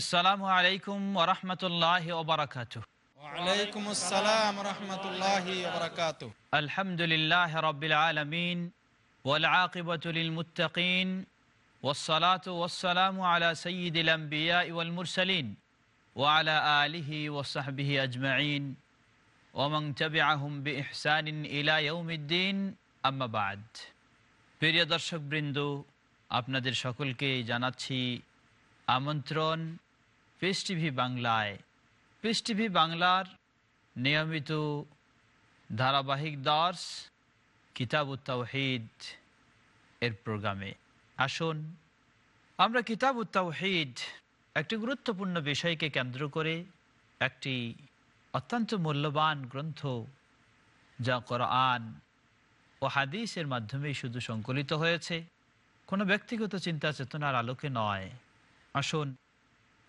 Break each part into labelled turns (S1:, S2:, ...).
S1: আসসালামু আলাইকুম ওরহমতুল্লাহ ওবরাকাত
S2: ওয়ালাইকুম আসসালাম রহমতুল্লাহ বরকাত
S1: আলহামদুলিল্লাহ রবিল আলমিন والعاقبة للمتقين والصلاة والسلام على سيد الأنبياء والمرسلين وعلى آله وصحبه أجمعين ومن تبعهم بإحسان إلى يوم الدين أما بعد প্রিয় দর্শক বৃন্দ আপনাদের সকলকে জানাচ্ছি আমন্ত্রণ পিস টিভি বাংলায়। পিস টিভি বাংলার নিয়মিত ধারাবাহিক দর্শ কিতাব তাওহিদ এর প্রোগ্রামে। আসুন, আমরা কিতাব তাওহিদ একটি গুরুত্বপূর্ণ বিষয়কে কেন্দ্র করে একটি অত্যন্ত মূল্যবান গ্রন্থ যা কোরআন ও হাদিসের মাধ্যমেই শুধু সংকলিত হয়েছে, কোনো ব্যক্তিগত চিন্তা চেতনার আলোকে নয়। আসুন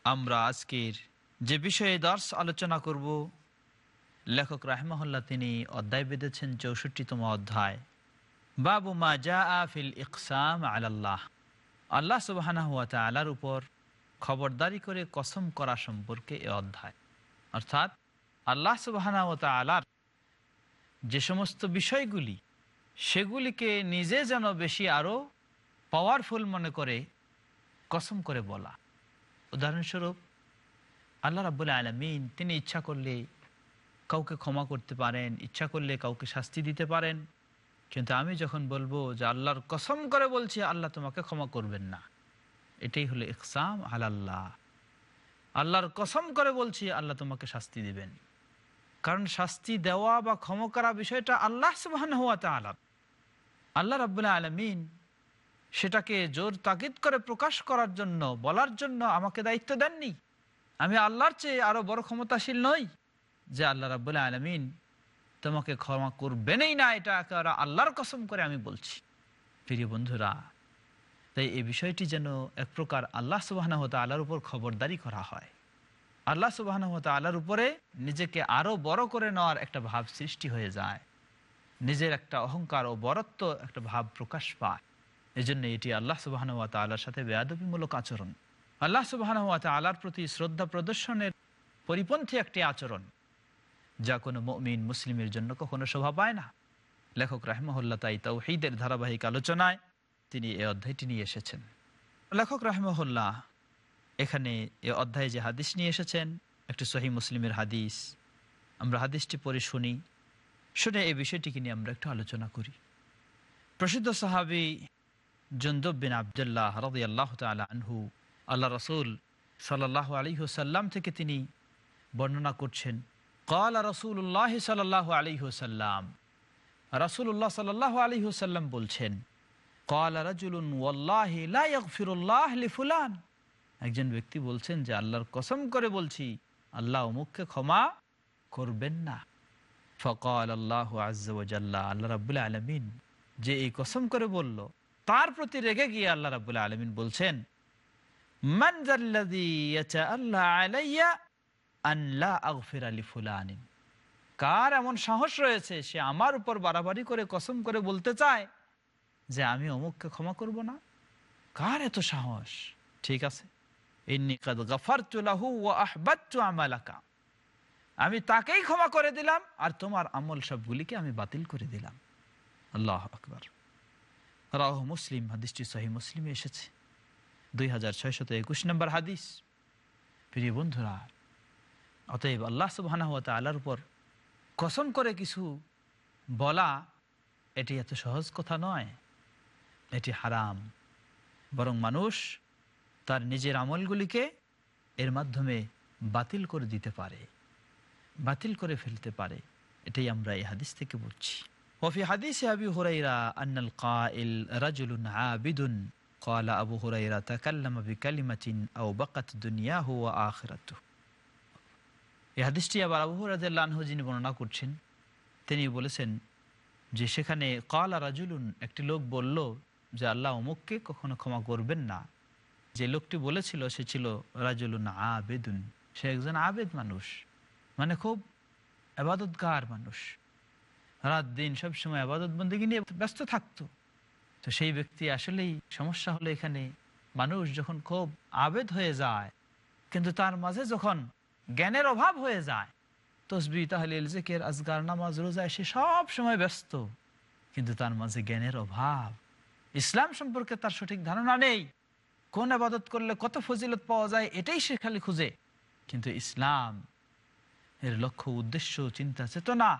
S1: আমরা আজকের যে বিষয়ে দর্শ আলোচনা করব, লেখক রাহমহল্লা তিনি অধ্যায় বেঁধেছেন চৌষট্টিতম অধ্যায়। বাবু মা জা ফিল ইকসাম আলাল্লাহ। আল্লাহ সুবাহানা হুয়া আলার উপর খবরদারি করে কসম করা সম্পর্কে এ অধ্যায়। অর্থাৎ আল্লাহ সুবাহানা হুয়া আলার যে সমস্ত বিষয়গুলি, সেগুলিকে নিজে যেন বেশি আরও পাওয়ারফুল মনে করে কসম করে বলা। উদাহরণস্বরূপ, আল্লাহ রাবুল্লাহ আলমিন, তিনি ইচ্ছা করলে কাউকে ক্ষমা করতে পারেন, ইচ্ছা করলে কাউকে শাস্তি দিতে পারেন। কিন্তু আমি যখন বলব যে আল্লাহর কসম করে বলছি, আল্লাহ তোমাকে ক্ষমা করবেন না। এটাই হলো ইকসাম আল্লাহ আল্লাহর কসম করে বলছি, আল্লাহ তোমাকে শাস্তি দিবেন। কারণ শাস্তি দেওয়া বা ক্ষমা করা বিষয়টা আল্লাহ সুবাহ হওয়া আলাপ আল্লাহ রাবুল্লাহ আলমিন সেটাকে জোর তাগিদ করে প্রকাশ করার জন্য, বলার জন্য আমাকে দায়িত্ব দেননি। আমি আল্লাহর চেয়ে আরও বড় ক্ষমতাশীল নই। যে আল্লাহ রাবুল্লাহ আলমিন তোমাকে ক্ষমা করবেনই না, এটা একেবারে আল্লাহর কসম করে আমি বলছি। প্রিয় বন্ধুরা, তাই এই বিষয়টি যেন এক প্রকার আল্লাহ সুবাহ আল্লাহর উপর খবরদারি করা হয়। আল্লাহ সুবাহ আল্লাহর উপরে নিজেকে আরও বড় করে নেওয়ার একটা ভাব সৃষ্টি হয়ে যায়। নিজের একটা অহংকার ও বরত্ব একটা ভাব প্রকাশ পায়। এই জন্য এটি আল্লাহ সুবাহ তাল্লার সাথে বেয়াদবিমূলক আচরণ। আল্লাহ সুবাহ আল্লাহর প্রতি শ্রদ্ধা প্রদর্শনের পরিপন্থী একটি আচরণ, যা কোনো মমিন মুসলিমের জন্য কখনো শোভা পায় না। লেখক রাহমহল্লা তাই তাওহিদের ধারাবাহিক আলোচনায় তিনি এ অধ্যায়টি নিয়ে এসেছেন। লেখক রাহমহল্লা এখানে এ অধ্যায়ে যে হাদিস নিয়ে এসেছেন, একটি সহি মুসলিমের হাদিস, আমরা হাদিসটি পড়ে শুনি, শুনে এই বিষয়টিকে নিয়ে আমরা একটু আলোচনা করি। প্রসিদ্ধ সাহাবি জন্দব বিন আবদুল্লাহ রদি আল্লাহ আনহু, আল্লাহ রসুল সাল্লাহ আলী সাল্লাম থেকে তিনি বর্ণনা করছেন কল রসুল্লাহ সাল্লাহ আলী সাল্লাম রসুল্লাহ সাল্লাহ আলী সাল্লাম বলছেন কল রাজুলুন ওয়াল্লাহি লিফুলান একজন ব্যক্তি বলছেন যে, আল্লাহর কসম করে বলছি, আল্লাহ অমুককে ক্ষমা করবেন না। ফকল আল্লাহ আজ্লা আল্লাহ রাবুল্লাহ আলমিন যে এই কসম করে বলল তার প্রতি রেগে গিয়ে আল্লাহ রাবুল্লাহ আলমিন বলছেন কার এমন সাহস রয়েছে সে আমার উপর বাড়াবাড়ি করে, কসম করে বলতে চায় যে আমি অমুককে ক্ষমা করব না? কার এত সাহস? ঠিক আছে। আমি তাকেই ক্ষমা করে দিলাম আর তোমার আমল সবগুলিকে আমি বাতিল করে দিলাম। আল্লাহ আকবর। রাহ মুসলিম, হাদিসটি সহি মুসলিমে এসেছে। দুই হাজার ছয়শত একুশ নম্বর হাদিস। প্রিয় বন্ধুরা, অতএব আল্লাহ সুবাহ আল্লাহর উপর কসম করে কিছু বলা এটি এত সহজ কথা নয়। এটি হারাম। বরং মানুষ তার নিজের আমলগুলিকে এর মাধ্যমে বাতিল করে দিতে পারে, বাতিল করে ফেলতে পারে। এটাই আমরা এই হাদিস থেকে বুঝছি। وفي حديث أبي هريرة أن القائل رجل عابد قال أبو هريرة تكلم بكلمة أو بقت دنياه وآخرته এই হাদিসটি আবার আবু হুরাদিল্লাহ যিনি বর্ণনা করছেন তিনি বলেছেন যে সেখানে কালা রাজুলুন একটি লোক বলল যে আল্লাহ অমুককে কখনো ক্ষমা করবেন না যে লোকটি বলেছিল সে ছিল রাজুলুন আবেদুন সে একজন আবেদ মানুষ মানে খুব আবাদতগার মানুষ রাত দিন সবসময় আবাদত বন্দীকে নিয়ে ব্যস্ত থাকতো। তো সেই ব্যক্তি আসলেই সমস্যা হলো এখানে, মানুষ যখন খুব আবেদ হয়ে যায়, কিন্তু তার মাঝে যখন জ্ঞানের অভাব হয়ে যায়, তসবি তাহলে জেকের আজগার নামাজ রোজায় সে সব সময় ব্যস্ত। কিন্তু তার মাঝে জ্ঞানের অভাব। ইসলাম সম্পর্কে তার সঠিক ধারণা নেই। কোন আবাদত করলে কত ফজিলত পাওয়া যায়, এটাই সে খালি খুঁজে। কিন্তু ইসলাম এর লক্ষ্য, উদ্দেশ্য, চিন্তা, চেতনা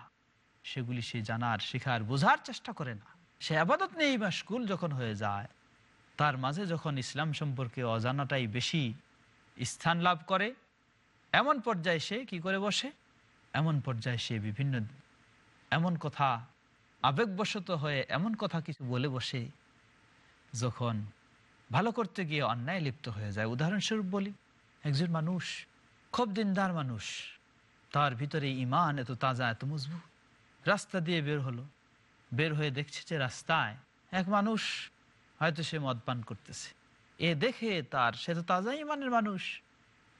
S1: সেগুলি সে জানার, শেখার, বোঝার চেষ্টা করে না। সে আবাদত নেই বা স্কুল যখন হয়ে যায়, তার মাঝে যখন ইসলাম সম্পর্কে অজানাটাই বেশি স্থান লাভ করে, এমন পর্যায়ে সে কি করে বসে? এমন পর্যায়ে সে বিভিন্ন, এমন কথা আবেগবশত হয়ে এমন কথা কিছু বলে বসে, যখন ভালো করতে গিয়ে অন্যায় লিপ্ত হয়ে যায়। উদাহরণস্বরূপ বলি, একজন মানুষ, খুব দিনদার মানুষ, তার ভিতরে ইমান এত তাজা, এত মজবুত। রাস্তা দিয়ে বের হলো। বের হয়ে দেখছে যে রাস্তায় এক মানুষ হয়তো সে মদ পান করতেছে। এ দেখে তার, সে তো তাজা ইমানের মানুষ।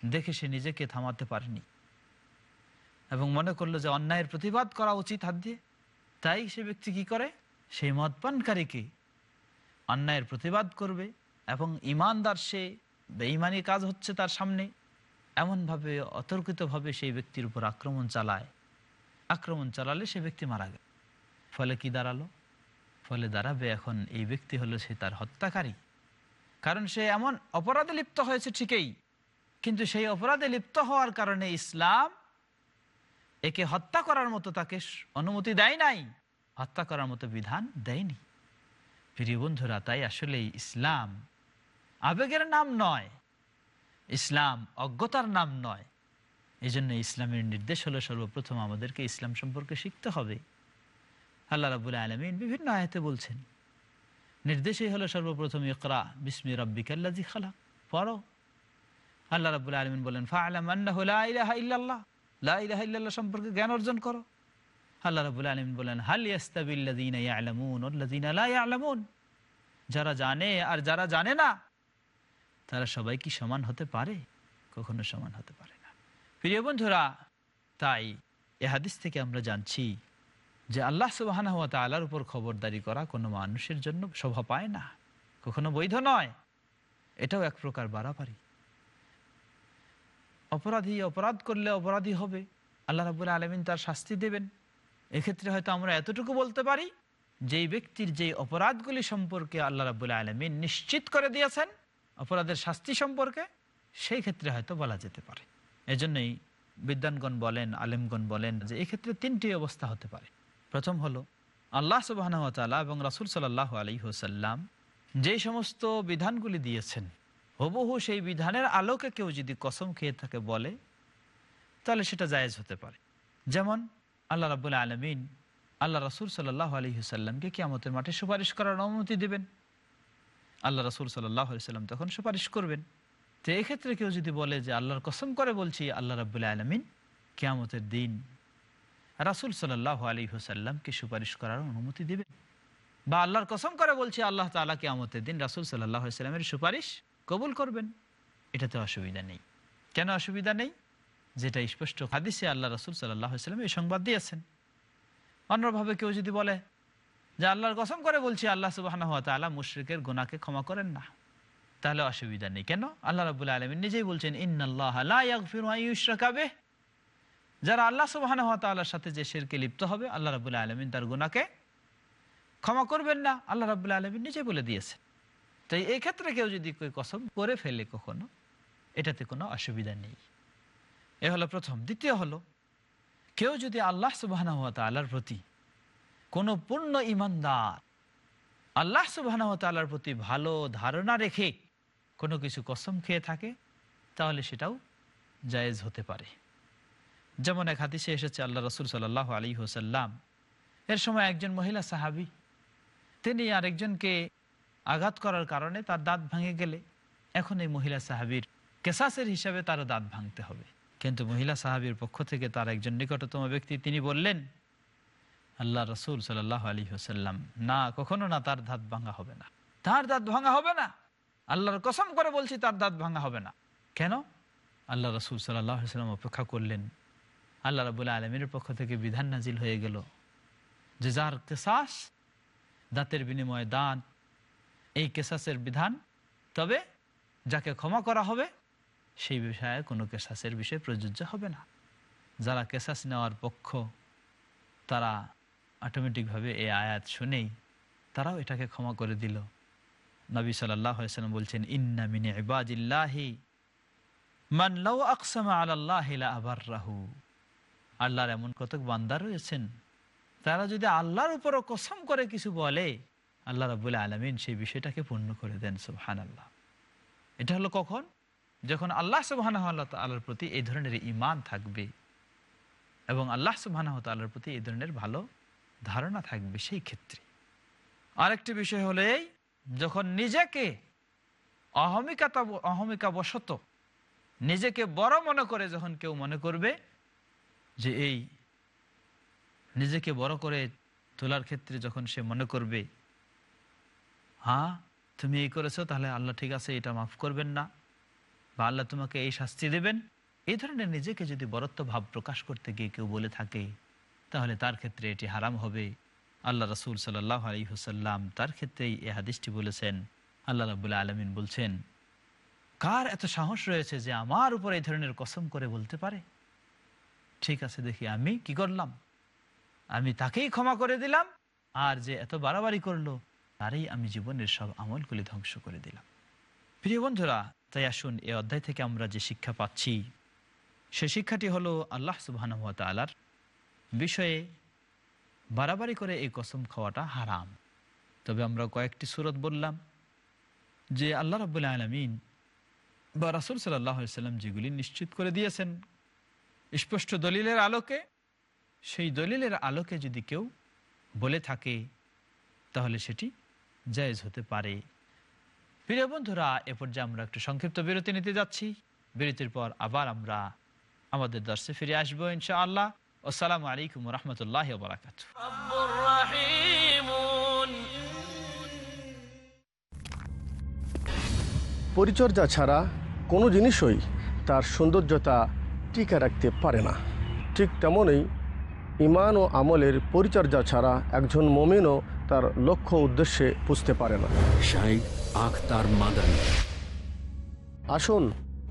S1: দেখে সে নিজেকে থামাতে পারেনি। এবং মনে করল যে অন্যায়ের প্রতিবাদ করা উচিত হাত দিয়ে। তাই সে ব্যক্তি কি করে? সেই মদপানকারীকে অন্যায়ের প্রতিবাদ করবে এবং ইমানদার সে বেঈমানি কাজ হচ্ছে তার সামনে। এমনভাবে, অতর্কিতভাবে সেই ব্যক্তির উপর আক্রমণ চালায়। আক্রমণ চালালে সে ব্যক্তি মারা গেল। ফলে কি দাঁড়াল? ফলে দাঁড়াবে এখন এই ব্যক্তি হলো সে তার হত্যাকারী। কারণ সে এমন অপরাধে লিপ্ত হয়েছে ঠিকই, কিন্তু সেই অপরাধে লিপ্ত হওয়ার কারণে ইসলাম একে হত্যা করার মতো তাকে অনুমতি দেয় নাই, হত্যা করার মতো বিধান দেয়নি। প্রিয় বন্ধুরা, তাই আসলে ইসলাম আবেগের নাম নয়, ইসলাম অজ্ঞতার নাম নয়। এই জন্য ইসলামের নির্দেশ হলো সর্বপ্রথম আমাদেরকে ইসলাম সম্পর্কে শিখতে হবে। আল্লাহ রাবুল আলমিন বিভিন্ন আয়তে বলছেন, নির্দেশই হলো সর্বপ্রথম ইকরা, বিসমি রব্বিকাল্লাজি খালা পড়ো। আল্লাহ রাবুল আলমিন বলেন, ফাআলাম আন্নাহু লা ইলাহা ইল্লাল্লাহ, লা ইল্লাল্লাহ সম্পর্কে জ্ঞান অর্জন করো। আল্লাহ রাবুল আলমিন বলেন, হাল ইয়াস্তাবিল্লাযীনা ইয়ালামুন ওয়াল্লাযীনা লা ইয়ালামুন, যারা জানে আর যারা জানে না, তারা সবাই কি সমান হতে পারে? কখনো সমান হতে পারে প্রিয় বন্ধুরা, তাই এ হাদিস থেকে আমরা জানছি যে আল্লাহ সুবাহানা হাত আল্লাহর উপর খবরদারি করা কোনো মানুষের জন্য শোভা পায় না, কখনো বৈধ নয়। এটাও এক প্রকার বাড়াবাড়ি। অপরাধী অপরাধ করলে অপরাধী হবে, আল্লাহ রাবুল আলমিন তার শাস্তি দেবেন। এক্ষেত্রে হয়তো আমরা এতটুকু বলতে পারি, যেই ব্যক্তির যে অপরাধগুলি সম্পর্কে আল্লাহ রাবুল আলমিন নিশ্চিত করে দিয়েছেন, অপরাধের শাস্তি সম্পর্কে, সেই ক্ষেত্রে হয়তো বলা যেতে পারে। এজন্যই বিদ্যানগণ বলেন, আলেমগণ বলেন যে এক্ষেত্রে তিনটি অবস্থা হতে পারে। প্রথম হলো, আল্লাহ সুবাহতালা এবং রাসুল সাল্লাহ আলী হোসাল্লাম যে সমস্ত বিধানগুলি দিয়েছেন, হুবহু সেই বিধানের আলোকে কেউ যদি কসম খেয়ে থাকে বলে, তাহলে সেটা জায়েজ হতে পারে। যেমন, আল্লাহ রাবুল আলমিন আল্লাহ রাসুল সাল্লাহ আলী হুসাল্লামকে কিয়ামতের মাঠে সুপারিশ করার অনুমতি দেবেন। আল্লাহ রাসুল সাল্লাহ সাল্লাম তখন সুপারিশ করবেন। তো এক্ষেত্রে কেউ যদি বলে যে আল্লাহর কসম করে বলছি, আল্লাহ রাবুল্লাহ আলমিন কেয়ামতের দিন রাসুল সাল্লাহ আলী হুসাল্লামকে সুপারিশ করার অনুমতি দেবেন। বা আল্লাহর কসম করে বলছি, আল্লাহ তালা কেয়ামতের দিন রাসুল সাল্লাহ সাল্লামের সুপারিশ কবুল করবেন। এটাতে অসুবিধা নেই। কেন অসুবিধা নেই? যেটা স্পষ্ট হাদিসে আল্লাহ রাসুল সাল্লাহ সাল্লাম এই সংবাদ দিয়েছেন। অন্যভাবে কেউ যদি বলে যে আল্লাহর কসম করে বলছি, আল্লাহ সুবাহ মুশ্রিকের গোনাকে ক্ষমা করেন না। তাহলে অসুবিধা নেই। কেন? আল্লাহ রাবুল আলমিন নিজেই বলছেন ইন্নআল্লাহবে যারা আল্লাহ সুবাহ তাল্লার সাথে যে শেরকে লিপ্ত হবে, আল্লাহ রাবুল আলমিন তার গুনাকে ক্ষমা করবেন না। আল্লাহ রাবুল আলমিন নিজে বলে দিয়েছে তো এই ক্ষেত্রে কেউ যদি কেউ কসম করে ফেলে কখনো, এটাতে কোনো অসুবিধা নেই। এ হলো প্রথম। দ্বিতীয় হলো, কেউ যদি আল্লাহ সুবাহ তাল্লার প্রতি কোনো পূর্ণ ইমানদার, আল্লাহ সুবাহ প্রতি ভালো ধারণা রেখে কোনো কিছু কসম খেয়ে থাকে, তাহলে সেটাও জায়েজ হতে পারে। যেমন এক হাদিসে এসেছে, আল্লাহ রসুল সাল্লাহ আলী হোসাল্লাম এর সময় একজন মহিলা সাহাবি, তিনি আরেকজনকে আঘাত করার কারণে তার দাঁত ভাঙে গেলে, এখন এই মহিলা সাহাবির কেসাসের হিসাবে তার দাঁত ভাঙতে হবে। কিন্তু মহিলা সাহাবির পক্ষ থেকে তার একজন নিকটতম ব্যক্তি, তিনি বললেন, আল্লাহ রসুল সাল্লাহ আলী হোসাল্লাম না, কখনো না তার দাঁত ভাঙা হবে না। তার দাঁত ভাঙা হবে না। আল্লাহর কসম করে বলছি তার দাঁত ভাঙা হবে না। কেন? আল্লাহ রসুল সাল্লাম অপেক্ষা করলেন। আল্লাহ রবুল্লা আলমীর পক্ষ থেকে বিধান নাজিল হয়ে গেল যে যার কেসাস, দাঁতের বিনিময়ে দান, এই কেসাসের বিধান, তবে যাকে ক্ষমা করা হবে, সেই বিষয়ে কোনো কেসাসের বিষয় প্রযোজ্য হবে না। যারা কেসাস নেওয়ার পক্ষ, তারা অটোমেটিকভাবে এই আয়াত শুনেই তারাও এটাকে ক্ষমা করে দিল। নবী সাল্লাম বলছেন, ইন্না মিনে আল্লাহর এমন বান্দা রয়েছেন, তারা যদি আল্লাহর উপরও কসম করে কিছু বলে, আল্লাহ আলমিন সেই বিষয়টাকে পূর্ণ করে দেন আল্লাহ এটা হলো কখন? যখন আল্লাহ সুবাহান তাল্লার প্রতি এই ধরনের ইমান থাকবে এবং আল্লাহ সুবাহান তাল্লার প্রতি এই ধরনের ভালো ধারণা থাকবে সেই ক্ষেত্রে। আরেকটি বিষয় হলো এই যখন নিজেকে অহমিকাতা অহমিকা বশত নিজেকে বড় মনে করে যখন কেউ মনে করবে যে এই নিজেকে বড় করে তোলার ক্ষেত্রে যখন সে মনে করবে হ্যাঁ তুমি এই করেছ, তাহলে আল্লাহ ঠিক আছে, এটা মাফ করবেন না বা আল্লাহ তোমাকে এই শাস্তি দেবেন। এই ধরনের নিজেকে যদি বরত্ব ভাব প্রকাশ করতে গিয়ে কেউ বলে থাকে, তাহলে তার ক্ষেত্রে এটি হারাম হবে। আল্লাহ রসুল সাল্লাহ আলী হুসাল্লাম তার ক্ষেত্রেই এ হাদিসটি বলেছেন। আল্লাহ রাবুল্লাহ আলমিন বলছেন, কার এত সাহস রয়েছে যে আমার উপর এই ধরনের কসম করে বলতে পারে? ঠিক আছে, দেখি আমি কি করলাম? আমি তাকেই ক্ষমা করে দিলাম, আর যে এত বাড়াবাড়ি করল, তারই আমি জীবনের সব আমলগুলি ধ্বংস করে দিলাম। প্রিয় বন্ধুরা, তাই আসুন এ অধ্যায় থেকে আমরা যে শিক্ষা পাচ্ছি, সে শিক্ষাটি হলো আল্লাহ সুবাহ তালার বিষয়ে বাড়াবাড়ি করে এই কসম খাওয়াটা হারাম। তবে আমরা কয়েকটি সুরত বললাম যে আল্লাহ রবুল্লা আলমিন বা রাসুল সাল্লাহ সাল্লাম যেগুলি নিশ্চিত করে দিয়েছেন, স্পষ্ট দলিলের আলোকে, সেই দলিলের আলোকে যদি কেউ বলে থাকে, তাহলে সেটি জায়েজ হতে পারে। প্রিয় বন্ধুরা, এ পর্যায়ে আমরা একটু সংক্ষিপ্ত বিরতি নিতে যাচ্ছি। বিরতির পর আবার আমরা আমাদের দর্শে ফিরে আসব ইনশাআল্লাহ। আসসালামু আলাইকুম রহমতুল্লাহ বরাকাত
S3: পরিচর্যা ছাড়া কোনো জিনিসই তার সৌন্দর্যতা টিকে রাখতে পারে না। ঠিক তেমনই ইমান ও আমলের পরিচর্যা ছাড়া একজন মমিনও তার লক্ষ্য উদ্দেশ্যে পুজতে পারে না। আসুন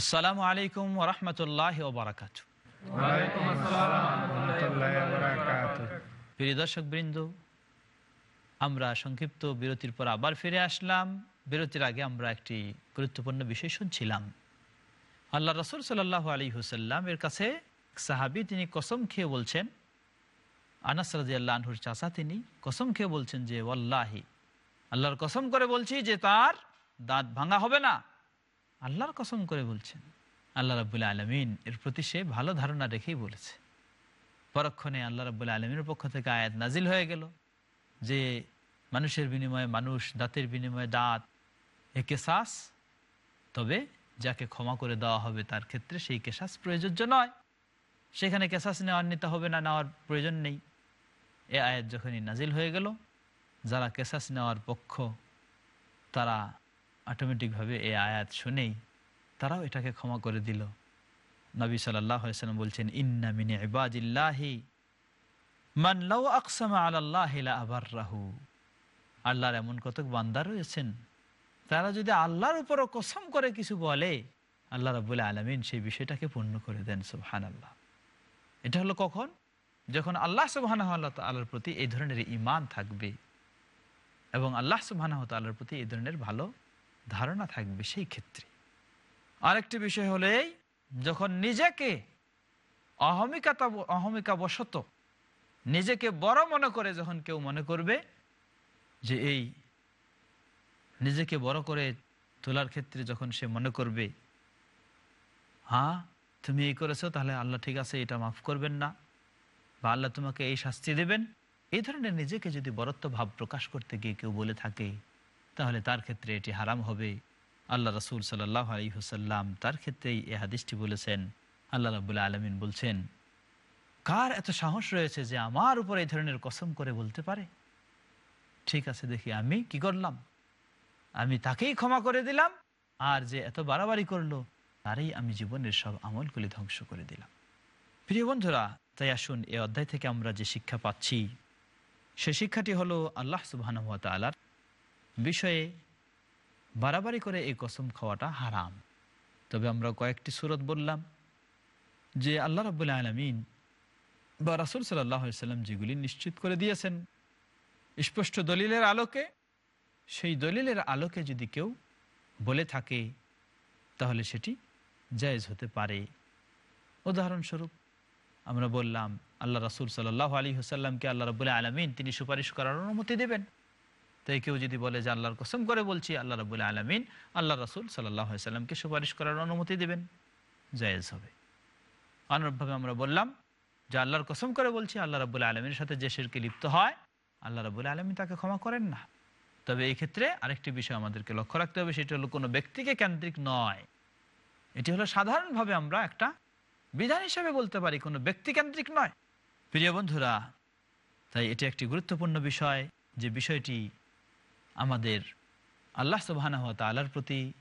S1: আসসালামু আলাইকুম ওরহমতুল্লাহ ওবরাকাত প্রিয় দর্শক বৃন্দ আমরা সংক্ষিপ্ত বিরতির পর আবার ফিরে আসলাম। বিরতির আগে আমরা একটি গুরুত্বপূর্ণ বিষয় শুনছিলাম। আল্লাহ রসুল সাল্লাহ আলী হুসাল্লাম এর কাছে সাহাবি তিনি কসম খেয়ে বলছেন আনাস রাজি আল্লাহ আনহুর চাষা তিনি কসম খেয়ে বলছেন যে ওয়াল্লাহি আল্লাহর কসম করে বলছি যে তার দাঁত ভাঙা হবে না। আল্লাহর কসম করে বলছেন, আল্লাহ রাবুল্লাহ আলমিন এর প্রতি সে ভালো ধারণা রেখেই বলেছে। পরক্ষণে আল্লাহ রাবুল্লাহ আলমীর পক্ষ থেকে আয়াত নাজিল হয়ে গেল যে, মানুষের বিনিময়ে মানুষ, দাঁতের বিনিময়ে দাঁত এ কেসাস তবে যাকে ক্ষমা করে দেওয়া হবে তার ক্ষেত্রে সেই কেসাস প্রযোজ্য নয়। সেখানে কেসাস নেওয়ার নিতে হবে না, নেওয়ার প্রয়োজন নেই। এ আয়াত যখনই নাজিল হয়ে গেল, যারা কেসাস নেওয়ার পক্ষ, তারা অটোমেটিকভাবে এই আয়াত শুনেই তারাও এটাকে ক্ষমা করে দিল। নবী সাল্লাম বলছেন, ইন্না মিনে ইবাদিল্লাহি মান লাউ আকসামা আলাল্লাহ আবার রাহু আল্লাহর এমন কতক বান্দা রয়েছেন, তারা যদি আল্লাহর উপরও কসম করে কিছু বলে, আল্লাহ রাবুল আলমিন সেই বিষয়টাকে পূর্ণ করে দেন সুবহান আল্লাহ এটা হলো কখন? যখন আল্লাহ সুবহান আল্লাহর প্রতি এই ধরনের ইমান থাকবে এবং আল্লাহ সুবহান তাল্লার প্রতি এই ধরনের ভালো ধারণা থাকবে সেই ক্ষেত্রে। আরেকটি বিষয় হলে যখন নিজেকে অহমিকাতা অহমিকা বশত নিজেকে বড় মনে করে যখন কেউ মনে করবে যে এই নিজেকে বড় করে তোলার ক্ষেত্রে যখন সে মনে করবে হ্যাঁ তুমি এই করেছ, তাহলে আল্লাহ ঠিক আছে, এটা মাফ করবেন না বা আল্লাহ তোমাকে এই শাস্তি দেবেন। এই ধরনের নিজেকে যদি বরত্ব ভাব প্রকাশ করতে গিয়ে কেউ বলে থাকে তাহলে তার ক্ষেত্রে এটি হারাম হবে। আল্লাহ রসুল সাল্লাহ আলী হুসাল্লাম তার ক্ষেত্রেই এ হাদিসটি বলেছেন। আল্লাহ রাবুল্লাহ আলমিন বলছেন, কার এত সাহস রয়েছে যে আমার উপর এই ধরনের কসম করে বলতে পারে? ঠিক আছে, দেখি আমি কি করলাম? আমি তাকেই ক্ষমা করে দিলাম, আর যে এত বাড়াবাড়ি করল, তারই আমি জীবনের সব আমলগুলি ধ্বংস করে দিলাম। প্রিয় বন্ধুরা, তাই আসুন এ অধ্যায় থেকে আমরা যে শিক্ষা পাচ্ছি, সে শিক্ষাটি হলো আল্লাহ সুবাহানুয়াত আলার বিষয়ে বাড়াবাড়ি করে এই কসম খাওয়াটা হারাম। তবে আমরা কয়েকটি সুরত বললাম যে আল্লাহ রবুল্লা আলমিন বা রাসুল সাল্লাম যেগুলি নিশ্চিত করে দিয়েছেন, স্পষ্ট দলিলের আলোকে, সেই দলিলের আলোকে যদি কেউ বলে থাকে, তাহলে সেটি জায়েজ হতে পারে। উদাহরণস্বরূপ আমরা বললাম, আল্লাহ রাসুল সাল্লাহ আলী হুসাল্লামকে আল্লাহ রবুল্লাহ আলমিন তিনি সুপারিশ করার অনুমতি দেবেন। তাই কেউ যদি বলে যে আল্লাহর কসম করে বলছি, আল্লাহ রবুল্লাহ আলমিন আল্লাহ রসুল সাল্লাহ সাল্লামকে সুপারিশ করার অনুমতি দেবেন, জায়েজ হবে। অনুরূপভাবে আমরা বললাম যে আল্লাহর কসম করে বলছি, আল্লাহ রবুল্লাহ আলমীর সাথে যে শিরকে লিপ্ত হয়, আল্লাহ রবুল্লাহ আলমী তাকে ক্ষমা করেন না। তবে এই ক্ষেত্রে আরেকটি বিষয় আমাদেরকে লক্ষ্য রাখতে হবে, সেটি হলো কোনো ব্যক্তিকে কেন্দ্রিক নয়। এটি হলো সাধারণভাবে আমরা একটা বিধান হিসাবে বলতে পারি, কোনো ব্যক্তিকেন্দ্রিক নয়। প্রিয় বন্ধুরা, তাই এটি একটি গুরুত্বপূর্ণ বিষয় যে বিষয়টি আমাদের আল্লাহ সুবাহানা তালার প্রতি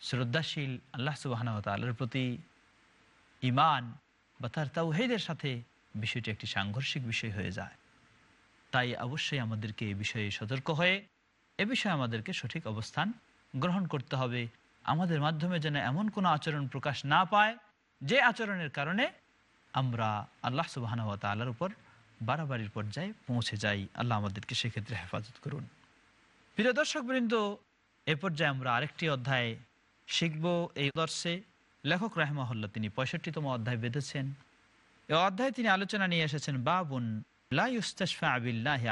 S1: শ্রদ্ধাশীল, আল্লাহ সুবাহানা তালার প্রতি ইমান বা তার তাওহেদের সাথে বিষয়টি একটি সাংঘর্ষিক বিষয় হয়ে যায়। তাই অবশ্যই আমাদেরকে এ বিষয়ে সতর্ক হয়ে, এ বিষয়ে আমাদেরকে সঠিক অবস্থান গ্রহণ করতে হবে। আমাদের মাধ্যমে যেন এমন কোনো আচরণ প্রকাশ না পায়, যে আচরণের কারণে আমরা আল্লাহ সুবাহানা তাল্লার উপর বাড়াবাড়ির পর্যায়ে পৌঁছে যাই। আল্লাহ আমাদেরকে সেক্ষেত্রে হেফাজত করুন। প্রিয় দর্শক বৃন্দ এ পর্যায়ে আমরা আরেকটি অধ্যায় শিখব। এই দর্শে লেখক রাহমাহুল্লাহ তিনি পঁয়ষট্টিতম অধ্যায় বেঁধেছেন। এ অধ্যায়ে তিনি আলোচনা নিয়ে এসেছেন, বাবুন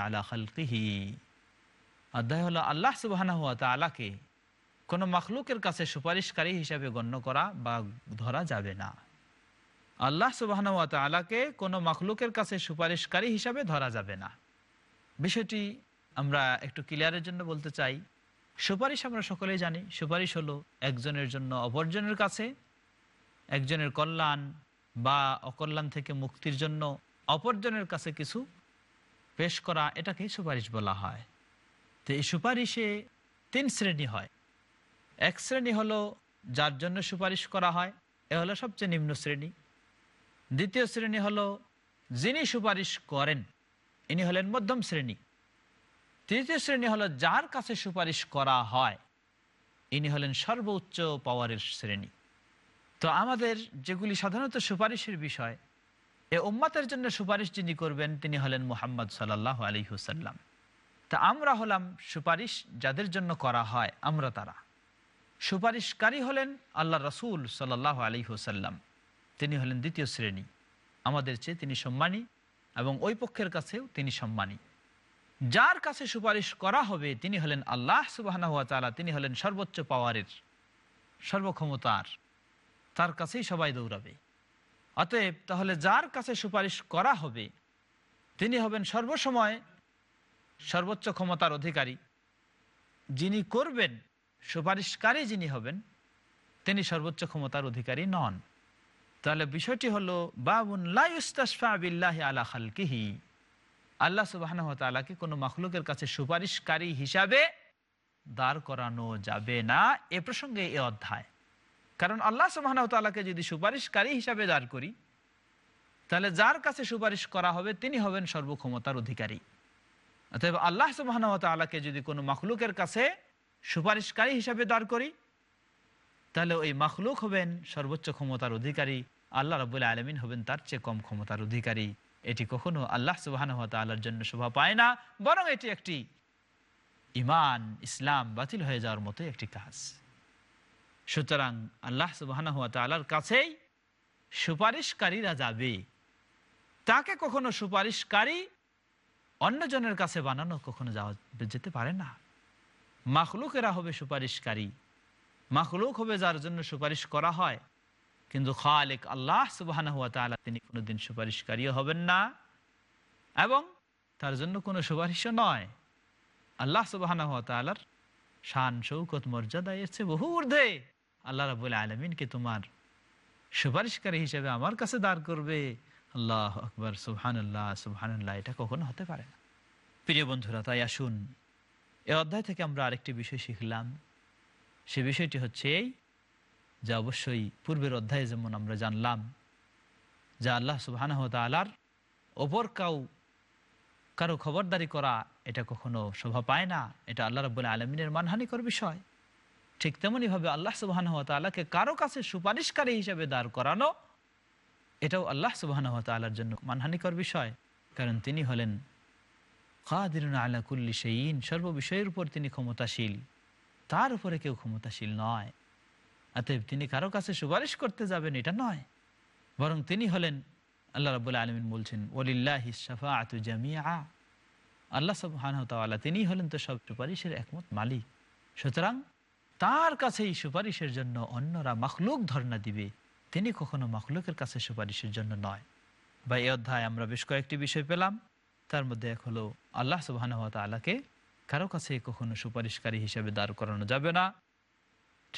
S1: আলা খালকিহি। অধ্যায় হলো, আল্লাহ সুবাহ আলাকে কোনো মখলুকের কাছে সুপারিশকারী হিসাবে গণ্য করা বা ধরা যাবে না। আল্লাহ সুবাহ আলাকে কোনো মখলুকের কাছে সুপারিশকারী হিসাবে ধরা যাবে না। বিষয়টি আমরা একটু ক্লিয়ারের জন্য বলতে চাই, সুপারিশ আমরা সকলেই জানি, সুপারিশ হলো একজনের জন্য অপরজনের কাছে, একজনের কল্যাণ বা অকল্যাণ থেকে মুক্তির জন্য অপরজনের কাছে কিছু পেশ করা এটাকেই সুপারিশ বলা হয়। তো এই সুপারিশে তিন শ্রেণি হয়। এক শ্রেণি হলো যার জন্য সুপারিশ করা হয়, এ হলো সবচেয়ে নিম্ন শ্রেণি। দ্বিতীয় শ্রেণি হলো যিনি সুপারিশ করেন, ইনি হলেন মধ্যম শ্রেণি। তৃতীয় শ্রেণি হলো যার কাছে সুপারিশ করা হয়, ইনি হলেন সর্বোচ্চ পাওয়ারের শ্রেণি। তো আমাদের যেগুলি সাধারণত সুপারিশের বিষয়, এ উম্মাতের জন্য সুপারিশ যিনি করবেন, তিনি হলেন মুহাম্মদ সাল্লাহ আলী হুসাল্লাম তা আমরা হলাম সুপারিশ যাদের জন্য করা হয়, আমরা তারা। সুপারিশকারী হলেন আল্লাহ রসুল সাল্লাহ আলী হুসাল্লাম তিনি হলেন দ্বিতীয় শ্রেণি। আমাদের চেয়ে তিনি সম্মানী এবং ওই পক্ষের কাছেও তিনি সম্মানী। যার কাছে সুপারিশ করা হবে, তিনি হলেন আল্লাহ সুবাহ তিনি হলেন সর্বোচ্চ পাওয়ারের, সর্বক্ষমতার, তার কাছেই সবাই দৌড়াবে। অতএব তাহলে যার কাছে সুপারিশ করা হবে, তিনি হবেন সর্বসময় সর্বোচ্চ ক্ষমতার অধিকারী। যিনি করবেন, সুপারিশকারী যিনি হবেন, তিনি সর্বোচ্চ ক্ষমতার অধিকারী নন। তাহলে বিষয়টি হলো, বাবুন লাইস্তাসফা বিল্লাহ আলা খালকিহি। আল্লাহ সুবাহ তালাকে কোনো মখলুকের কাছে সুপারিশকারী হিসাবে দাঁড় করানো যাবে না এ প্রসঙ্গে এ অধ্যায়। কারণ আল্লাহ সুবাহ তালাকে যদি সুপারিশকারী হিসাবে দাঁড় করি, তাহলে যার কাছে সুপারিশ করা হবে তিনি হবেন সর্বক্ষমতার অধিকারী। অতএব আল্লাহ সুবাহ তালাকে যদি কোনো মখলুকের কাছে সুপারিশকারী হিসাবে দাঁড় করি, তাহলে ওই মখলুক হবেন সর্বোচ্চ ক্ষমতার অধিকারী, আল্লাহ রবুল্লা আলমিন হবেন তার চেয়ে কম ক্ষমতার অধিকারী। এটি কখনো আল্লাহ সুবাহান তাল্লার জন্য শোভা পায় না, বরং এটি একটি ইমান ইসলাম বাতিল হয়ে যাওয়ার মতো একটি কাজ। সুতরাং আল্লাহ সুবাহান তাল্লার কাছেই সুপারিশকারীরা যাবে। তাকে কখনো সুপারিশকারী অন্যজনের কাছে বানানো কখনো যাওয়া যেতে পারে না। মাখলুকেরা হবে সুপারিশকারী। মাখলুক হবে যার জন্য সুপারিশ করা হয়। কিন্তু খালেক আল্লাহ সুবাহ তিনি কোনোদিন সুপারিশকারীও হবেন না এবং তার জন্য কোনো সুপারিশও নয়। আল্লাহ সুবাহ শান, শৌকত, মর্যাদা এসছে বহু ঊর্ধ্বে আল্লাহ রাবুল আলমিনকে তোমার সুপারিশকারী হিসেবে আমার কাছে দাঁড় করবে। আল্লাহ আকবর, সুবহানাল্লাহ সুবহানাল্লাহ, এটা কখনো হতে পারে না। প্রিয় বন্ধুরা, তাই আসুন, এ অধ্যায় থেকে আমরা আরেকটি বিষয় শিখলাম। সে বিষয়টি হচ্ছে এই যে অবশ্যই পূর্বের অধ্যায়ে যেমন আমরা জানলাম, যা আল্লাহ সুবাহ তালার ওপর কাউ, কারও খবরদারি করা, এটা কখনো শোভা পায় না। এটা আল্লাহ রব আলমিনের মানহানিকর বিষয়। ঠিক তেমনইভাবে আল্লাহ সুবাহ তাল্লাহকে কারও কাছে সুপারিশকারী হিসেবে দাঁড় করানো, এটাও আল্লাহ সুবাহ তাল্লার জন্য মানহানিকর বিষয়। কারণ তিনি হলেন কাদিরুন আল্লাহ কুল্লি সেইন সর্ববিষয়ের উপর তিনি ক্ষমতাশীল। তার উপরে কেউ ক্ষমতাশীল নয়। অতএব তিনি কারও কাছে সুপারিশ করতে যাবেন, এটা নয়। বরং তিনি হলেন আল্লাহ রাবুল্লাহ আলমিন বলছেন, ওলিল্লাহ শাফা আতু জামিয়া আল্লাহ সবহানতালা তিনি হলেন তো সব সুপারিশের একমত মালিক। সুতরাং তার কাছেই সুপারিশের জন্য অন্যরা মখলুক ধর্ণা দিবে। তিনি কখনো মখলুকের কাছে সুপারিশের জন্য নয়। বা এই অধ্যায় আমরা বেশ কয়েকটি বিষয় পেলাম। তার মধ্যে এক হলো, আল্লাহ সুবাহানতালাকে কারও কাছে কখনো সুপারিশকারী হিসেবে দাঁড় করানো যাবে না।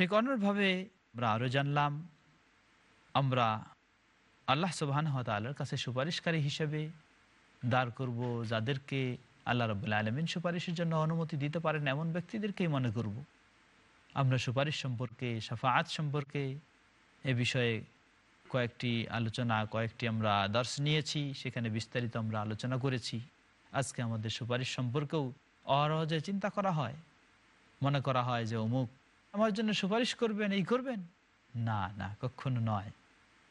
S1: ঠিক অন্যভাবে আমরা আরও জানলাম, আমরা আল্লাহ সুবাহান তাল্লার কাছে সুপারিশকারী হিসেবে দাঁড় করব, যাদেরকে আল্লাহ রবুল্লা আলমিন সুপারিশের জন্য অনুমতি দিতে পারেন এমন ব্যক্তিদেরকেই মনে করব। আমরা সুপারিশ সম্পর্কে সাফাআত সম্পর্কে এ বিষয়ে কয়েকটি আলোচনা, কয়েকটি আমরা দর্শ নিয়েছি, সেখানে বিস্তারিত আমরা আলোচনা করেছি আজকে আমাদের সুপারিশ সম্পর্কেও অরহজে চিন্তা করা হয় মনে করা হয় যে অমুক আমার জন্য সুপারিশ করবেন, এই করবেন? না না, কখনো নয়।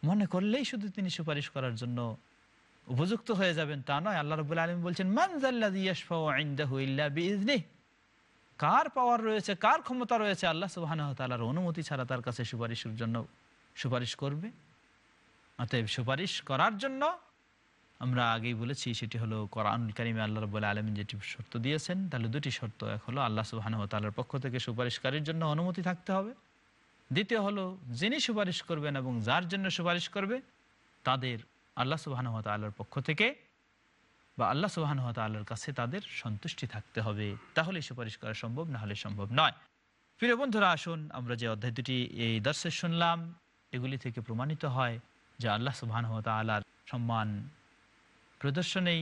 S1: মনে করলেই শুধু তিনি সুপারিশ করার জন্য উপযুক্ত হয়ে যাবেন, তা নয়। আল্লাহ রবুল্লা আলম বলছেন মানজাল্লাহ কার পাওয়ার রয়েছে, কার ক্ষমতা রয়েছে, আল্লাহ সুবাহ তালার অনুমতি ছাড়া তার কাছে সুপারিশের জন্য সুপারিশ করবে? অতএব সুপারিশ করার জন্য আমরা আগেই বলেছি, সেটি হলো কোরআনুল কারিমে আল্লাহ রব আলমিন যেটি শর্ত দিয়েছেন, তাহলে দুটি শর্ত, এক হলো আল্লাহ সুবাহান তাল্লার পক্ষ থেকে সুপারিশকারীর জন্য অনুমতি থাকতে হবে। দ্বিতীয় হলো যিনি সুপারিশ করবেন এবং যার জন্য সুপারিশ করবে, তাদের আল্লাহ সুবাহান তাল্লার পক্ষ থেকে বা আল্লাহ সুবাহান তাল্লার কাছে তাদের সন্তুষ্টি থাকতে হবে। তাহলে সুপারিশ করা সম্ভব, না হলে সম্ভব নয়। প্রিয় বন্ধুরা, আসুন আমরা যে অধ্যায় দুটি এই দর্শে শুনলাম, এগুলি থেকে প্রমাণিত হয় যে আল্লাহ সুবাহান তাল্লার সম্মান প্রদর্শনেই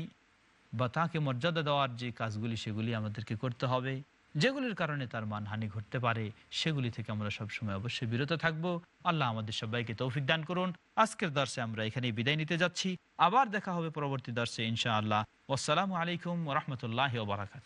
S1: বা তাকে মর্যাদা দেওয়ার যে কাজগুলি, সেগুলি আমাদেরকে করতে হবে। যেগুলির কারণে তার মানহানি ঘটতে পারে, সেগুলি থেকে আমরা সবসময় অবশ্যই বিরত থাকব। আল্লাহ আমাদের সবাইকে তৌফিক দান করুন। আজকের দর্শে আমরা এখানেই বিদায় নিতে যাচ্ছি। আবার দেখা হবে পরবর্তী দর্শে ইনশা আল্লাহ আসসালামু আলাইকুম রহমতুল্লাহ বারাকাত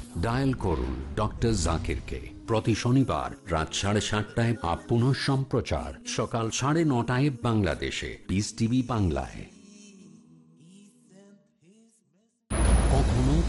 S4: Dial করুন ডক্টর জাকিরকে প্রতি শনিবার রাত সাড়ে সাতটায় আপ পুনঃ সম্প্রচার সকাল সাড়ে নটায় বাংলাদেশে। বিস টিভি বাংলায়।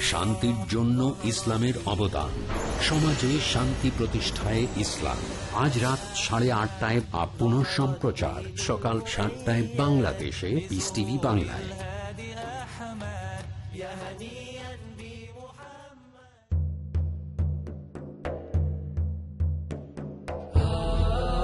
S4: শান্তির জন্য ইসলামের অবদান। সমাজে শান্তি প্রতিষ্ঠায় ইসলাম। আজ রাত সাড়ে আটটায় বা পুনঃ সম্প্রচার সকাল সাতটায় বাংলাদেশে বাংলায়।